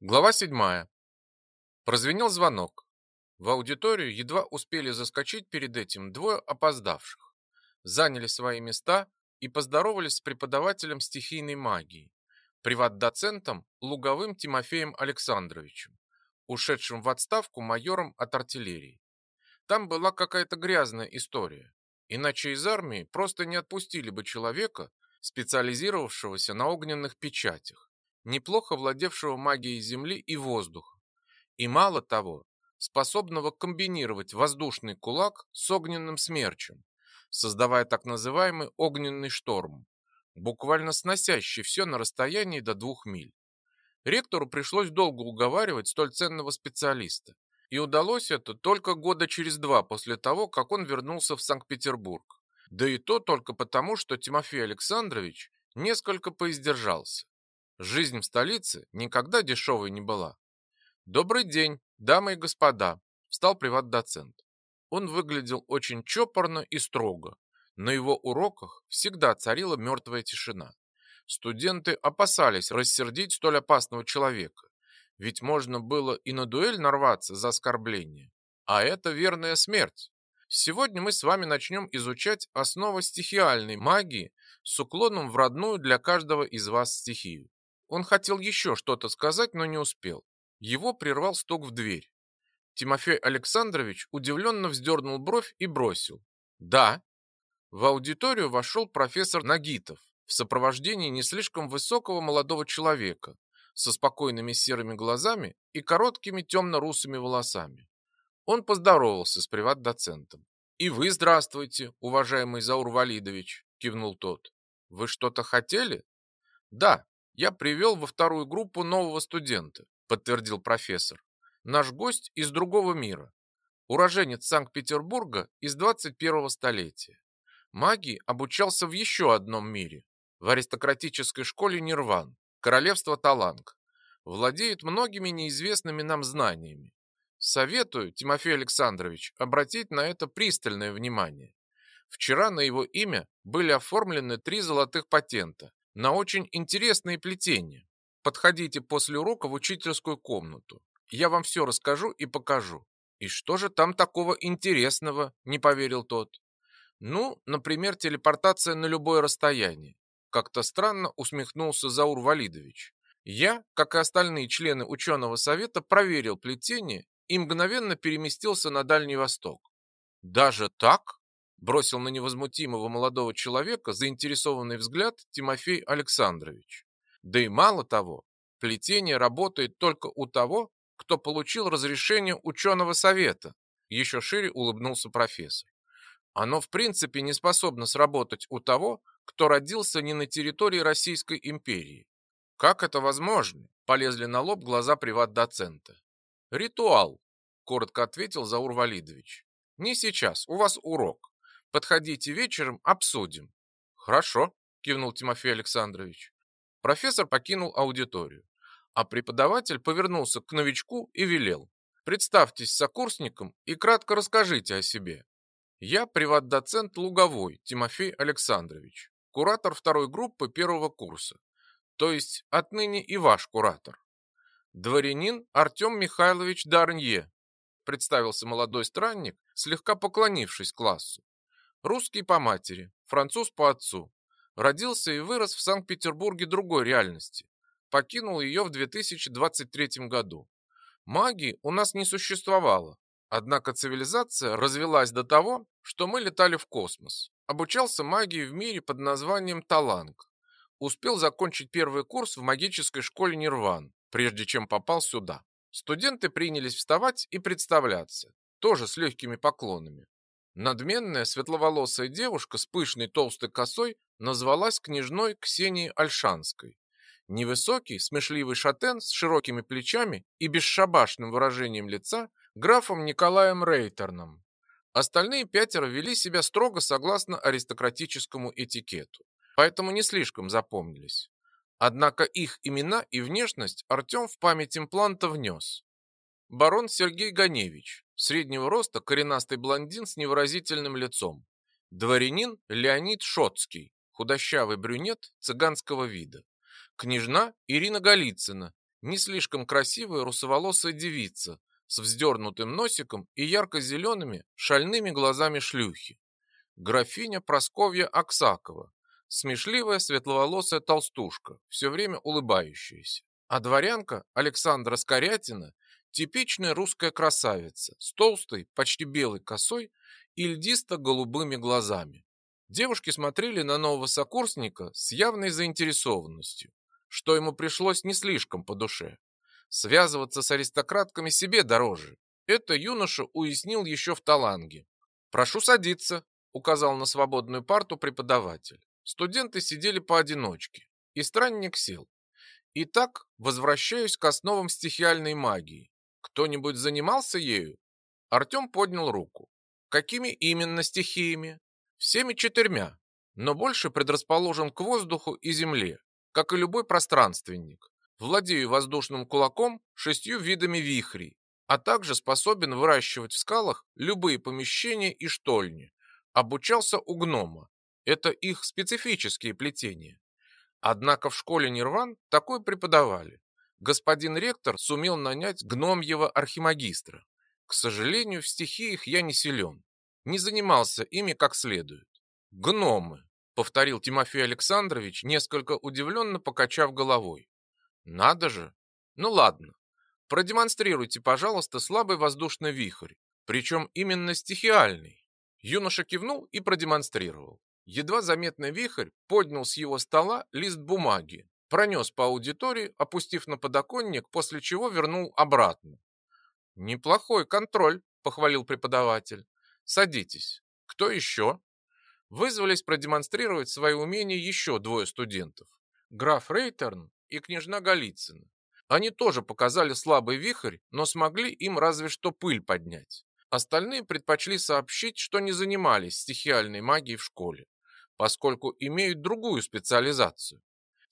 Глава 7. Прозвенел звонок. В аудиторию едва успели заскочить перед этим двое опоздавших. Заняли свои места и поздоровались с преподавателем стихийной магии, приват-доцентом Луговым Тимофеем Александровичем, ушедшим в отставку майором от артиллерии. Там была какая-то грязная история. Иначе из армии просто не отпустили бы человека, специализировавшегося на огненных печатях неплохо владевшего магией земли и воздуха, и мало того, способного комбинировать воздушный кулак с огненным смерчем, создавая так называемый огненный шторм, буквально сносящий все на расстоянии до двух миль. Ректору пришлось долго уговаривать столь ценного специалиста, и удалось это только года через два после того, как он вернулся в Санкт-Петербург. Да и то только потому, что Тимофей Александрович несколько поиздержался. Жизнь в столице никогда дешевой не была. «Добрый день, дамы и господа», – встал приват-доцент. Он выглядел очень чопорно и строго. На его уроках всегда царила мертвая тишина. Студенты опасались рассердить столь опасного человека, ведь можно было и на дуэль нарваться за оскорбление. А это верная смерть. Сегодня мы с вами начнем изучать основы стихиальной магии с уклоном в родную для каждого из вас стихию. Он хотел еще что-то сказать, но не успел. Его прервал стук в дверь. Тимофей Александрович удивленно вздернул бровь и бросил. «Да». В аудиторию вошел профессор Нагитов в сопровождении не слишком высокого молодого человека со спокойными серыми глазами и короткими темно-русыми волосами. Он поздоровался с приват-доцентом. «И вы здравствуйте, уважаемый Заур Валидович», – кивнул тот. «Вы что-то хотели?» «Да, я привел во вторую группу нового студента, подтвердил профессор. Наш гость из другого мира. Уроженец Санкт-Петербурга из 21-го столетия. Магии обучался в еще одном мире, в аристократической школе Нирван, королевство Таланг. Владеет многими неизвестными нам знаниями. Советую, Тимофей Александрович, обратить на это пристальное внимание. Вчера на его имя были оформлены три золотых патента на очень интересные плетения. Подходите после урока в учительскую комнату. Я вам все расскажу и покажу. И что же там такого интересного, не поверил тот. Ну, например, телепортация на любое расстояние. Как-то странно усмехнулся Заур Валидович. Я, как и остальные члены ученого совета, проверил плетение и мгновенно переместился на Дальний Восток. Даже так? Бросил на невозмутимого молодого человека заинтересованный взгляд Тимофей Александрович. Да и мало того, плетение работает только у того, кто получил разрешение ученого совета, еще шире улыбнулся профессор. Оно в принципе не способно сработать у того, кто родился не на территории Российской империи. Как это возможно? Полезли на лоб глаза приват-доцента. Ритуал, коротко ответил Заур Валидович. Не сейчас, у вас урок. Подходите вечером, обсудим. Хорошо, кивнул Тимофей Александрович. Профессор покинул аудиторию, а преподаватель повернулся к новичку и велел. Представьтесь сокурсником и кратко расскажите о себе. Я приват-доцент Луговой Тимофей Александрович, куратор второй группы первого курса, то есть отныне и ваш куратор. Дворянин Артем Михайлович Дарнье, представился молодой странник, слегка поклонившись классу. Русский по матери, француз по отцу. Родился и вырос в Санкт-Петербурге другой реальности. Покинул ее в 2023 году. Магии у нас не существовало. Однако цивилизация развелась до того, что мы летали в космос. Обучался магии в мире под названием Таланг. Успел закончить первый курс в магической школе Нирван, прежде чем попал сюда. Студенты принялись вставать и представляться, тоже с легкими поклонами. Надменная светловолосая девушка с пышной толстой косой назвалась княжной Ксенией Альшанской. Невысокий, смешливый шатен с широкими плечами и бесшабашным выражением лица графом Николаем Рейтерном. Остальные пятеро вели себя строго согласно аристократическому этикету, поэтому не слишком запомнились. Однако их имена и внешность Артем в память импланта внес. Барон Сергей Ганевич, среднего роста коренастый блондин с невыразительным лицом. Дворянин Леонид Шотский, худощавый брюнет цыганского вида. Княжна Ирина Голицына, не слишком красивая русоволосая девица с вздернутым носиком и ярко-зелеными шальными глазами шлюхи. Графиня Просковья Аксакова, смешливая светловолосая толстушка, все время улыбающаяся. А дворянка Александра Скорятина – типичная русская красавица с толстой, почти белой косой и льдисто-голубыми глазами. Девушки смотрели на нового сокурсника с явной заинтересованностью, что ему пришлось не слишком по душе. Связываться с аристократками себе дороже. Это юноша уяснил еще в Таланге. «Прошу садиться», — указал на свободную парту преподаватель. Студенты сидели поодиночке, и странник сел. Итак, возвращаюсь к основам стихиальной магии. Кто-нибудь занимался ею? Артем поднял руку. Какими именно стихиями? Всеми четырьмя, но больше предрасположен к воздуху и земле, как и любой пространственник. Владею воздушным кулаком шестью видами вихрей, а также способен выращивать в скалах любые помещения и штольни. Обучался у гнома. Это их специфические плетения. Однако в школе Нирван такое преподавали. Господин ректор сумел нанять гномьего архимагистра. К сожалению, в стихиях я не силен. Не занимался ими как следует. Гномы, повторил Тимофей Александрович, несколько удивленно покачав головой. Надо же. Ну ладно. Продемонстрируйте, пожалуйста, слабый воздушный вихрь, причем именно стихиальный. Юноша кивнул и продемонстрировал. Едва заметный вихрь поднял с его стола лист бумаги, пронес по аудитории, опустив на подоконник, после чего вернул обратно. «Неплохой контроль», — похвалил преподаватель. «Садитесь. Кто еще?» Вызвались продемонстрировать свои умения еще двое студентов. Граф Рейтерн и княжна Голицына. Они тоже показали слабый вихрь, но смогли им разве что пыль поднять. Остальные предпочли сообщить, что не занимались стихиальной магией в школе поскольку имеют другую специализацию.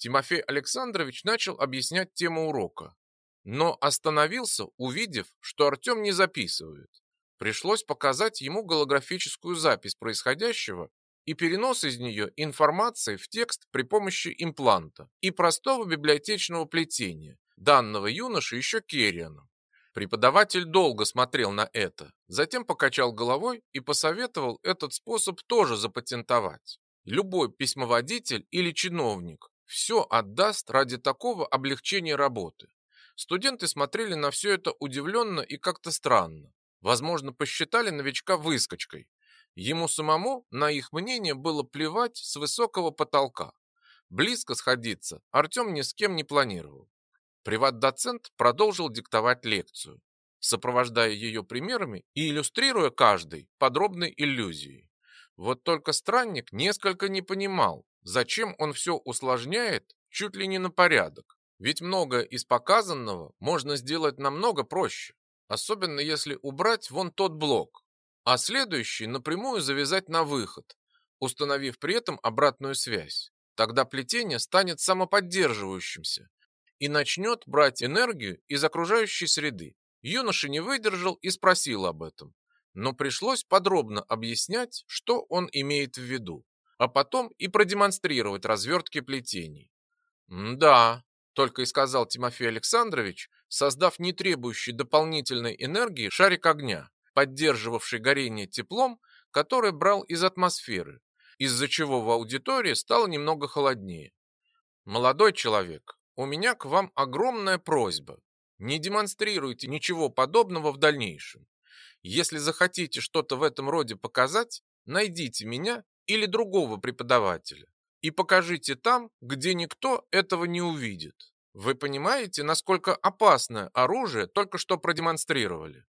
Тимофей Александрович начал объяснять тему урока, но остановился, увидев, что Артем не записывает. Пришлось показать ему голографическую запись происходящего и перенос из нее информации в текст при помощи импланта и простого библиотечного плетения, данного юноше еще Керрианом. Преподаватель долго смотрел на это, затем покачал головой и посоветовал этот способ тоже запатентовать. Любой письмоводитель или чиновник все отдаст ради такого облегчения работы. Студенты смотрели на все это удивленно и как-то странно. Возможно, посчитали новичка выскочкой. Ему самому на их мнение было плевать с высокого потолка. Близко сходиться Артем ни с кем не планировал. Приват-доцент продолжил диктовать лекцию, сопровождая ее примерами и иллюстрируя каждой подробной иллюзией. Вот только странник несколько не понимал, зачем он все усложняет чуть ли не на порядок. Ведь многое из показанного можно сделать намного проще, особенно если убрать вон тот блок, а следующий напрямую завязать на выход, установив при этом обратную связь. Тогда плетение станет самоподдерживающимся и начнет брать энергию из окружающей среды. Юноша не выдержал и спросил об этом но пришлось подробно объяснять, что он имеет в виду, а потом и продемонстрировать развертки плетений. «Да», — только и сказал Тимофей Александрович, создав не требующий дополнительной энергии шарик огня, поддерживавший горение теплом, который брал из атмосферы, из-за чего в аудитории стало немного холоднее. «Молодой человек, у меня к вам огромная просьба. Не демонстрируйте ничего подобного в дальнейшем. Если захотите что-то в этом роде показать, найдите меня или другого преподавателя и покажите там, где никто этого не увидит. Вы понимаете, насколько опасное оружие только что продемонстрировали?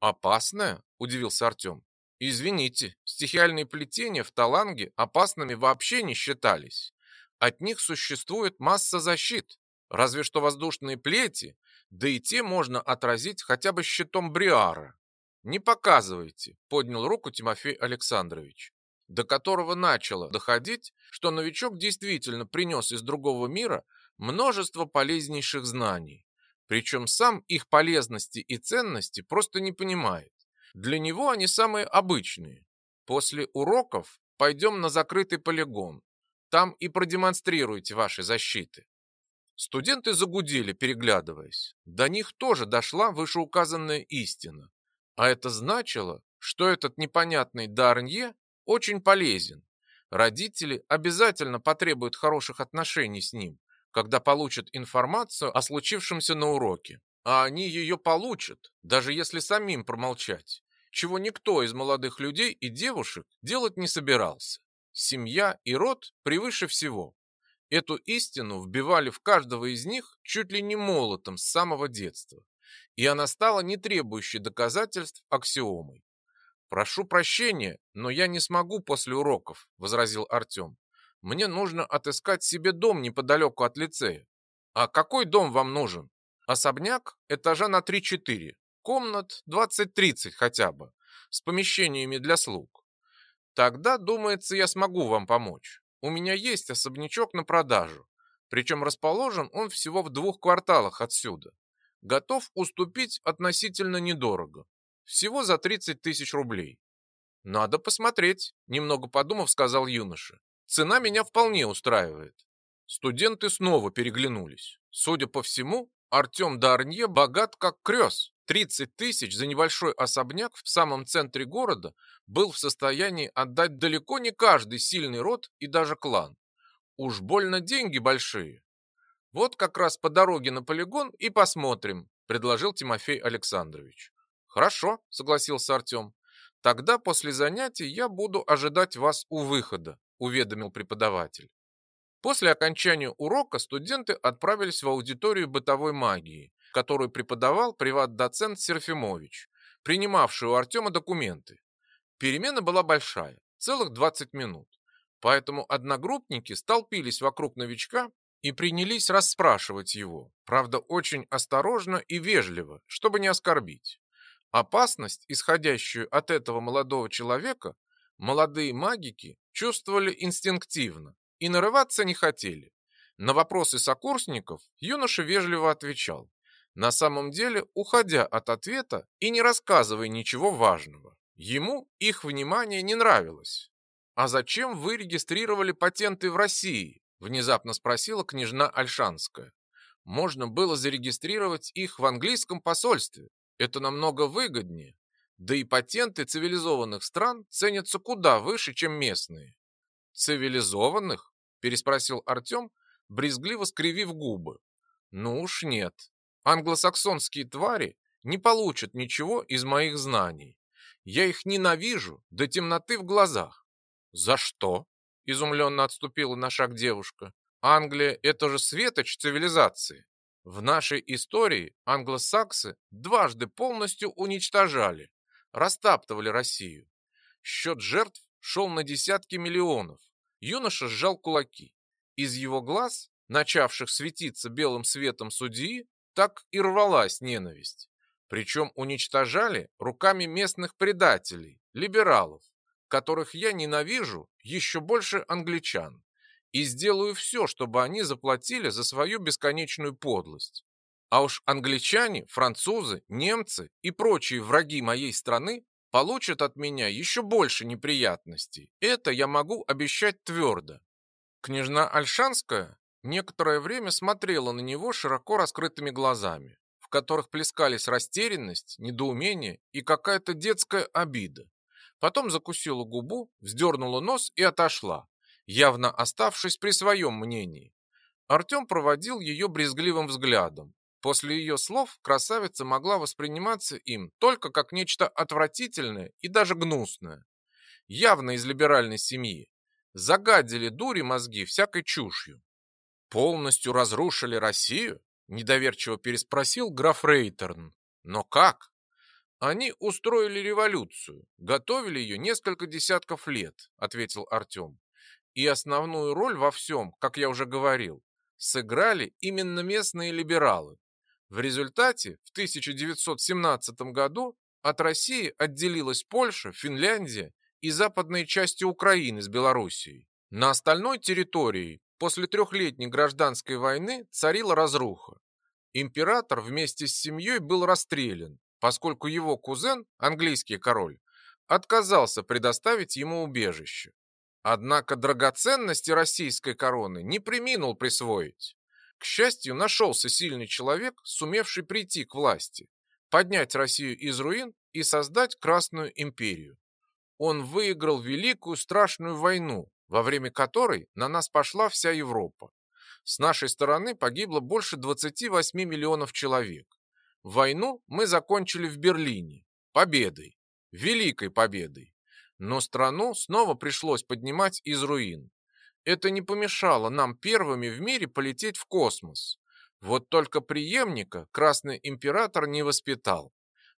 Опасное? Удивился Артем. Извините, стихиальные плетения в Таланге опасными вообще не считались. От них существует масса защит, разве что воздушные плети, да и те можно отразить хотя бы щитом Бриара. «Не показывайте», — поднял руку Тимофей Александрович, до которого начало доходить, что новичок действительно принес из другого мира множество полезнейших знаний, причем сам их полезности и ценности просто не понимает. Для него они самые обычные. После уроков пойдем на закрытый полигон, там и продемонстрируйте ваши защиты. Студенты загудели, переглядываясь. До них тоже дошла вышеуказанная истина. А это значило, что этот непонятный Дарнье очень полезен. Родители обязательно потребуют хороших отношений с ним, когда получат информацию о случившемся на уроке. А они ее получат, даже если самим промолчать, чего никто из молодых людей и девушек делать не собирался. Семья и род превыше всего. Эту истину вбивали в каждого из них чуть ли не молотом с самого детства, и она стала не требующей доказательств аксиомой. «Прошу прощения, но я не смогу после уроков», — возразил Артем. «Мне нужно отыскать себе дом неподалеку от лицея». «А какой дом вам нужен?» «Особняк этажа на 3-4, комнат 20-30 хотя бы, с помещениями для слуг. Тогда, думается, я смогу вам помочь. У меня есть особнячок на продажу, причем расположен он всего в двух кварталах отсюда. Готов уступить относительно недорого, всего за 30 тысяч рублей. Надо посмотреть, немного подумав, сказал юноша. Цена меня вполне устраивает. Студенты снова переглянулись. Судя по всему, Артем Дарнье богат как крёс. 30 тысяч за небольшой особняк в самом центре города был в состоянии отдать далеко не каждый сильный род и даже клан. Уж больно деньги большие. Вот как раз по дороге на полигон и посмотрим, предложил Тимофей Александрович. Хорошо, согласился Артем. Тогда после занятий я буду ожидать вас у выхода, уведомил преподаватель. После окончания урока студенты отправились в аудиторию бытовой магии, которую преподавал приват-доцент Серфимович, принимавший у Артема документы. Перемена была большая, целых 20 минут. Поэтому одногруппники столпились вокруг новичка и принялись расспрашивать его, правда, очень осторожно и вежливо, чтобы не оскорбить. Опасность, исходящую от этого молодого человека, молодые магики чувствовали инстинктивно и нарываться не хотели. На вопросы сокурсников юноша вежливо отвечал, на самом деле уходя от ответа и не рассказывая ничего важного. Ему их внимание не нравилось. «А зачем вы регистрировали патенты в России?» – внезапно спросила княжна Альшанская. «Можно было зарегистрировать их в английском посольстве. Это намного выгоднее. Да и патенты цивилизованных стран ценятся куда выше, чем местные». «Цивилизованных?» – переспросил Артем, брезгливо скривив губы. «Ну уж нет. Англосаксонские твари не получат ничего из моих знаний. Я их ненавижу до темноты в глазах. За что? Изумленно отступила на шаг девушка. Англия – это же светоч цивилизации. В нашей истории англосаксы дважды полностью уничтожали, растаптывали Россию. Счет жертв шел на десятки миллионов. Юноша сжал кулаки. Из его глаз, начавших светиться белым светом судьи, так и рвалась ненависть. Причем уничтожали руками местных предателей, либералов, которых я ненавижу еще больше англичан. И сделаю все, чтобы они заплатили за свою бесконечную подлость. А уж англичане, французы, немцы и прочие враги моей страны получат от меня еще больше неприятностей. Это я могу обещать твердо. Княжна Альшанская некоторое время смотрела на него широко раскрытыми глазами, в которых плескались растерянность, недоумение и какая-то детская обида. Потом закусила губу, вздернула нос и отошла, явно оставшись при своем мнении. Артем проводил ее брезгливым взглядом. После ее слов красавица могла восприниматься им только как нечто отвратительное и даже гнусное. Явно из либеральной семьи. Загадили дури мозги всякой чушью полностью разрушили Россию? Недоверчиво переспросил граф Рейтерн. Но как? Они устроили революцию, готовили ее несколько десятков лет, ответил Артем. И основную роль во всем, как я уже говорил, сыграли именно местные либералы. В результате в 1917 году от России отделилась Польша, Финляндия и западные части Украины с Белоруссией. На остальной территории После трехлетней гражданской войны царила разруха. Император вместе с семьей был расстрелян, поскольку его кузен, английский король, отказался предоставить ему убежище. Однако драгоценности российской короны не приминул присвоить. К счастью, нашелся сильный человек, сумевший прийти к власти, поднять Россию из руин и создать Красную империю. Он выиграл великую страшную войну, во время которой на нас пошла вся Европа. С нашей стороны погибло больше 28 миллионов человек. Войну мы закончили в Берлине. Победой. Великой победой. Но страну снова пришлось поднимать из руин. Это не помешало нам первыми в мире полететь в космос. Вот только преемника Красный Император не воспитал.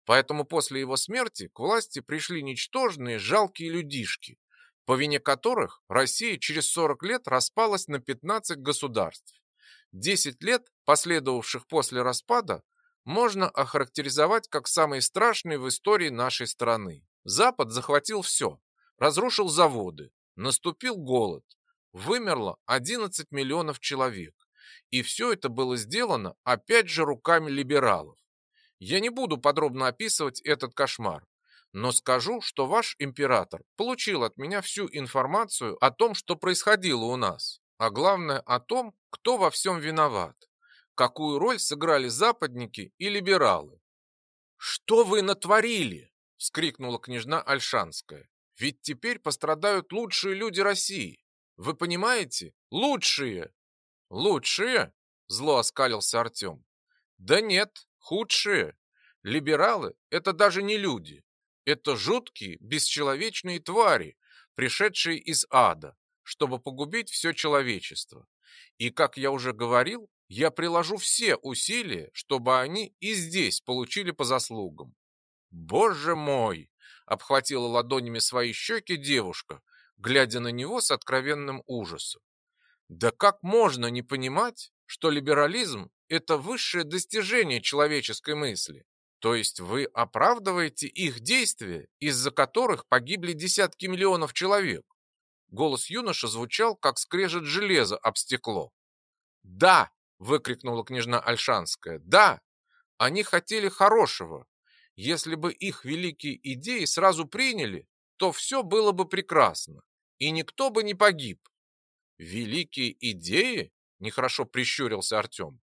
Поэтому после его смерти к власти пришли ничтожные жалкие людишки, по вине которых Россия через 40 лет распалась на 15 государств. 10 лет, последовавших после распада, можно охарактеризовать как самые страшные в истории нашей страны. Запад захватил все, разрушил заводы, наступил голод, вымерло 11 миллионов человек. И все это было сделано опять же руками либералов. Я не буду подробно описывать этот кошмар, но скажу, что ваш император получил от меня всю информацию о том, что происходило у нас, а главное о том, кто во всем виноват, какую роль сыграли западники и либералы. «Что вы натворили?» – вскрикнула княжна Альшанская. «Ведь теперь пострадают лучшие люди России. Вы понимаете? Лучшие!» «Лучшие?» – зло оскалился Артем. «Да нет, худшие. Либералы – это даже не люди. Это жуткие, бесчеловечные твари, пришедшие из ада, чтобы погубить все человечество. И, как я уже говорил, я приложу все усилия, чтобы они и здесь получили по заслугам. Боже мой! Обхватила ладонями свои щеки девушка, глядя на него с откровенным ужасом. Да как можно не понимать, что либерализм – это высшее достижение человеческой мысли? То есть вы оправдываете их действия, из-за которых погибли десятки миллионов человек? Голос юноши звучал, как скрежет железа об стекло. «Да!» – выкрикнула княжна Альшанская. «Да! Они хотели хорошего. Если бы их великие идеи сразу приняли, то все было бы прекрасно, и никто бы не погиб». «Великие идеи?» – нехорошо прищурился Артем.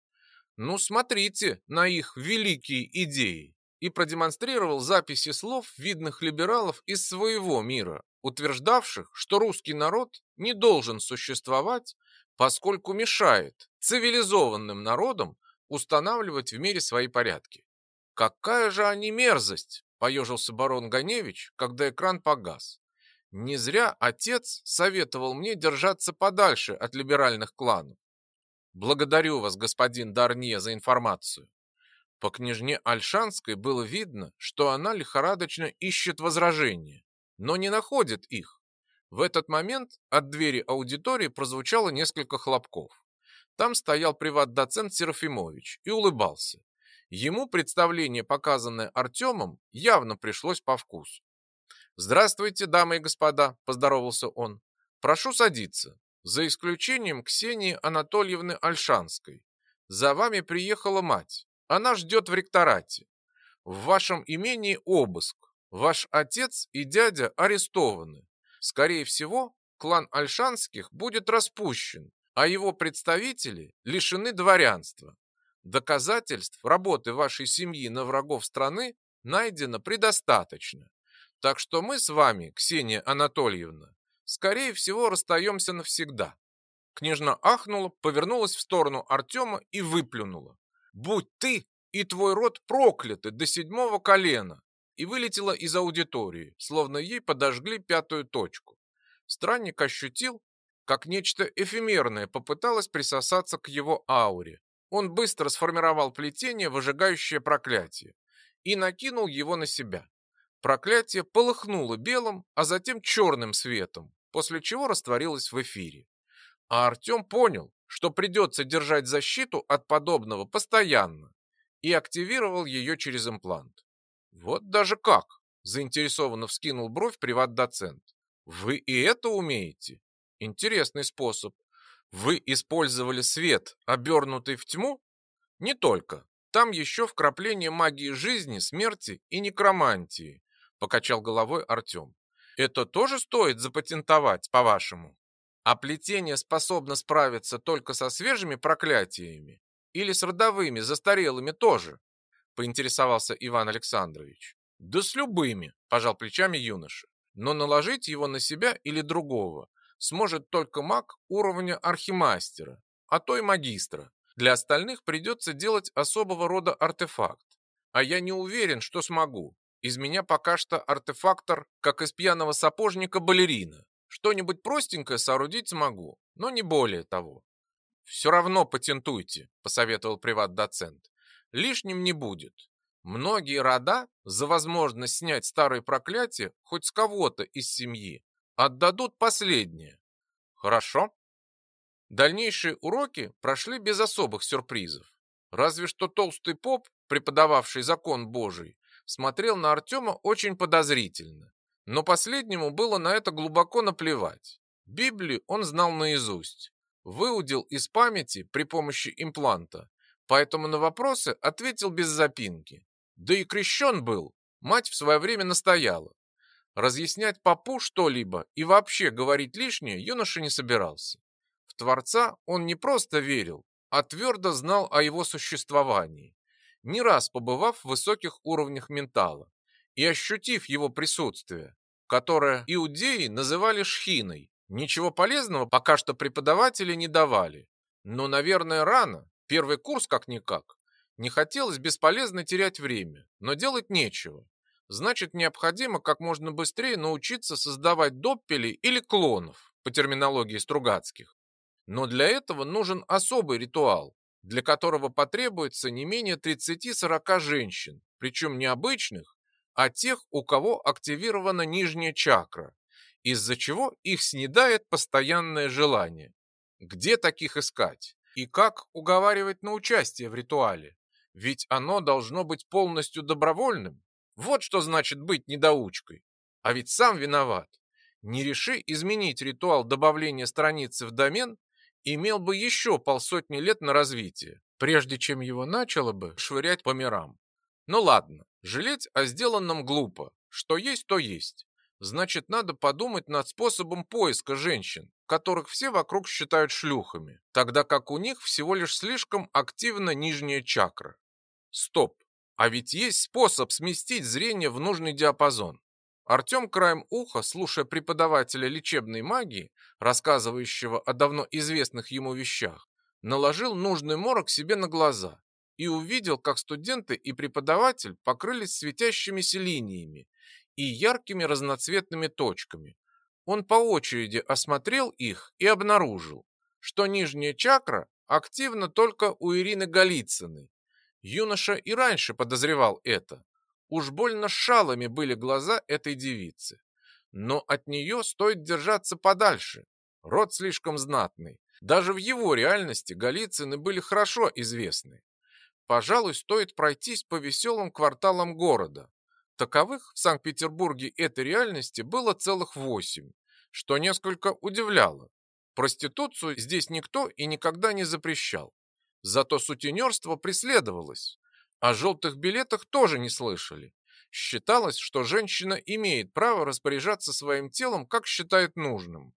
Ну, смотрите на их великие идеи. И продемонстрировал записи слов видных либералов из своего мира, утверждавших, что русский народ не должен существовать, поскольку мешает цивилизованным народам устанавливать в мире свои порядки. «Какая же они мерзость!» – поежился барон Ганевич, когда экран погас. «Не зря отец советовал мне держаться подальше от либеральных кланов. Благодарю вас, господин Дарнье, за информацию. По княжне Альшанской было видно, что она лихорадочно ищет возражения, но не находит их. В этот момент от двери аудитории прозвучало несколько хлопков. Там стоял приват-доцент Серафимович и улыбался. Ему представление, показанное Артемом, явно пришлось по вкусу. «Здравствуйте, дамы и господа», – поздоровался он. «Прошу садиться за исключением Ксении Анатольевны Альшанской. За вами приехала мать. Она ждет в ректорате. В вашем имении обыск. Ваш отец и дядя арестованы. Скорее всего, клан Альшанских будет распущен, а его представители лишены дворянства. Доказательств работы вашей семьи на врагов страны найдено предостаточно. Так что мы с вами, Ксения Анатольевна, скорее всего, расстаемся навсегда. Княжна ахнула, повернулась в сторону Артема и выплюнула. «Будь ты и твой род прокляты до седьмого колена!» и вылетела из аудитории, словно ей подожгли пятую точку. Странник ощутил, как нечто эфемерное попыталось присосаться к его ауре. Он быстро сформировал плетение, выжигающее проклятие, и накинул его на себя. Проклятие полыхнуло белым, а затем черным светом, после чего растворилось в эфире. А Артем понял, что придется держать защиту от подобного постоянно, и активировал ее через имплант. Вот даже как, заинтересованно вскинул бровь приват-доцент. Вы и это умеете? Интересный способ. Вы использовали свет, обернутый в тьму? Не только. Там еще вкрапление магии жизни, смерти и некромантии, покачал головой Артем. Это тоже стоит запатентовать, по-вашему? А плетение способно справиться только со свежими проклятиями или с родовыми, застарелыми тоже? Поинтересовался Иван Александрович. Да с любыми, пожал плечами юноша. Но наложить его на себя или другого сможет только маг уровня архимастера, а то и магистра. Для остальных придется делать особого рода артефакт. А я не уверен, что смогу. Из меня пока что артефактор, как из пьяного сапожника балерина. Что-нибудь простенькое соорудить смогу, но не более того. Все равно патентуйте, посоветовал приват-доцент. Лишним не будет. Многие рода за возможность снять старые проклятия хоть с кого-то из семьи отдадут последнее. Хорошо. Дальнейшие уроки прошли без особых сюрпризов. Разве что толстый поп, преподававший закон Божий, смотрел на Артема очень подозрительно. Но последнему было на это глубоко наплевать. Библию он знал наизусть, выудил из памяти при помощи импланта, поэтому на вопросы ответил без запинки. Да и крещен был, мать в свое время настояла. Разъяснять папу что-либо и вообще говорить лишнее юноша не собирался. В Творца он не просто верил, а твердо знал о его существовании, не раз побывав в высоких уровнях ментала и ощутив его присутствие, которое иудеи называли шхиной. Ничего полезного пока что преподаватели не давали, но, наверное, рано, первый курс как-никак. Не хотелось бесполезно терять время, но делать нечего. Значит, необходимо как можно быстрее научиться создавать доппелей или клонов, по терминологии Стругацких. Но для этого нужен особый ритуал, для которого потребуется не менее 30-40 женщин, причем не обычных, а тех, у кого активирована нижняя чакра, из-за чего их снедает постоянное желание. Где таких искать? И как уговаривать на участие в ритуале? Ведь оно должно быть полностью добровольным. Вот что значит быть недоучкой. А ведь сам виноват. Не реши изменить ритуал добавления страницы в домен, имел бы еще полсотни лет на развитие, прежде чем его начало бы швырять по мирам. Ну ладно, жалеть о сделанном глупо. Что есть, то есть. Значит, надо подумать над способом поиска женщин, которых все вокруг считают шлюхами, тогда как у них всего лишь слишком активна нижняя чакра. Стоп, а ведь есть способ сместить зрение в нужный диапазон. Артем краем уха, слушая преподавателя лечебной магии, рассказывающего о давно известных ему вещах, наложил нужный морок себе на глаза и увидел, как студенты и преподаватель покрылись светящимися линиями и яркими разноцветными точками. Он по очереди осмотрел их и обнаружил, что нижняя чакра активна только у Ирины Голицыной. Юноша и раньше подозревал это, Уж больно шалами были глаза этой девицы. Но от нее стоит держаться подальше. Род слишком знатный. Даже в его реальности Голицыны были хорошо известны. Пожалуй, стоит пройтись по веселым кварталам города. Таковых в Санкт-Петербурге этой реальности было целых восемь, что несколько удивляло. Проституцию здесь никто и никогда не запрещал. Зато сутенерство преследовалось. О желтых билетах тоже не слышали. Считалось, что женщина имеет право распоряжаться своим телом, как считает нужным.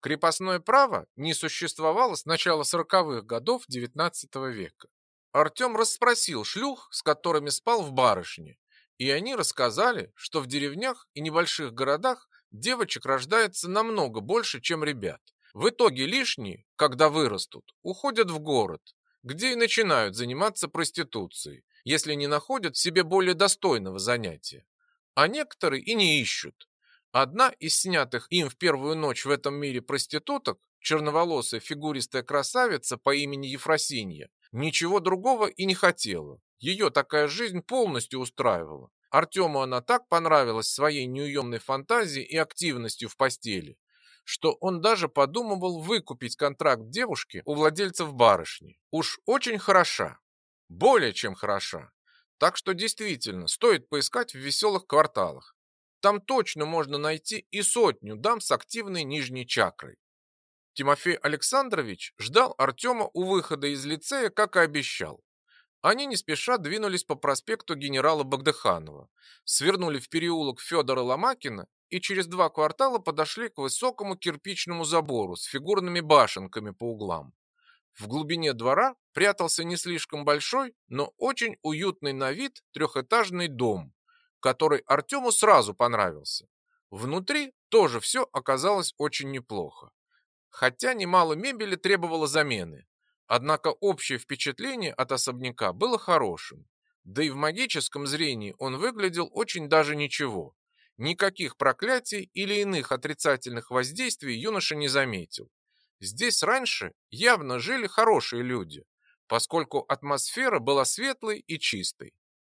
Крепостное право не существовало с начала 40-х годов XIX века. Артем расспросил шлюх, с которыми спал в барышне, и они рассказали, что в деревнях и небольших городах девочек рождается намного больше, чем ребят. В итоге лишние, когда вырастут, уходят в город, где и начинают заниматься проституцией, если не находят себе более достойного занятия. А некоторые и не ищут. Одна из снятых им в первую ночь в этом мире проституток, черноволосая фигуристая красавица по имени Ефросинья, ничего другого и не хотела. Ее такая жизнь полностью устраивала. Артему она так понравилась своей неуемной фантазией и активностью в постели, что он даже подумывал выкупить контракт девушки у владельцев барышни. Уж очень хороша более чем хороша. Так что действительно стоит поискать в веселых кварталах. Там точно можно найти и сотню дам с активной нижней чакрой. Тимофей Александрович ждал Артема у выхода из лицея, как и обещал. Они не спеша двинулись по проспекту генерала Багдыханова, свернули в переулок Федора Ломакина и через два квартала подошли к высокому кирпичному забору с фигурными башенками по углам. В глубине двора прятался не слишком большой, но очень уютный на вид трехэтажный дом, который Артему сразу понравился. Внутри тоже все оказалось очень неплохо. Хотя немало мебели требовало замены. Однако общее впечатление от особняка было хорошим. Да и в магическом зрении он выглядел очень даже ничего. Никаких проклятий или иных отрицательных воздействий юноша не заметил. Здесь раньше явно жили хорошие люди, поскольку атмосфера была светлой и чистой.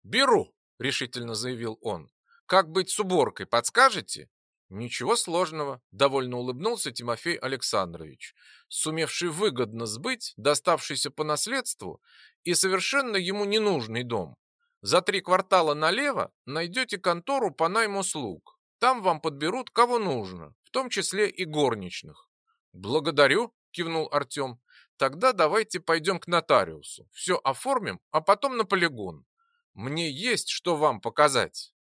«Беру!» – решительно заявил он. «Как быть с уборкой, подскажете?» «Ничего сложного», – довольно улыбнулся Тимофей Александрович, сумевший выгодно сбыть доставшийся по наследству и совершенно ему ненужный дом. За три квартала налево найдете контору по найму слуг. Там вам подберут кого нужно, в том числе и горничных. «Благодарю», – кивнул Артем. «Тогда давайте пойдем к нотариусу. Все оформим, а потом на полигон. Мне есть что вам показать».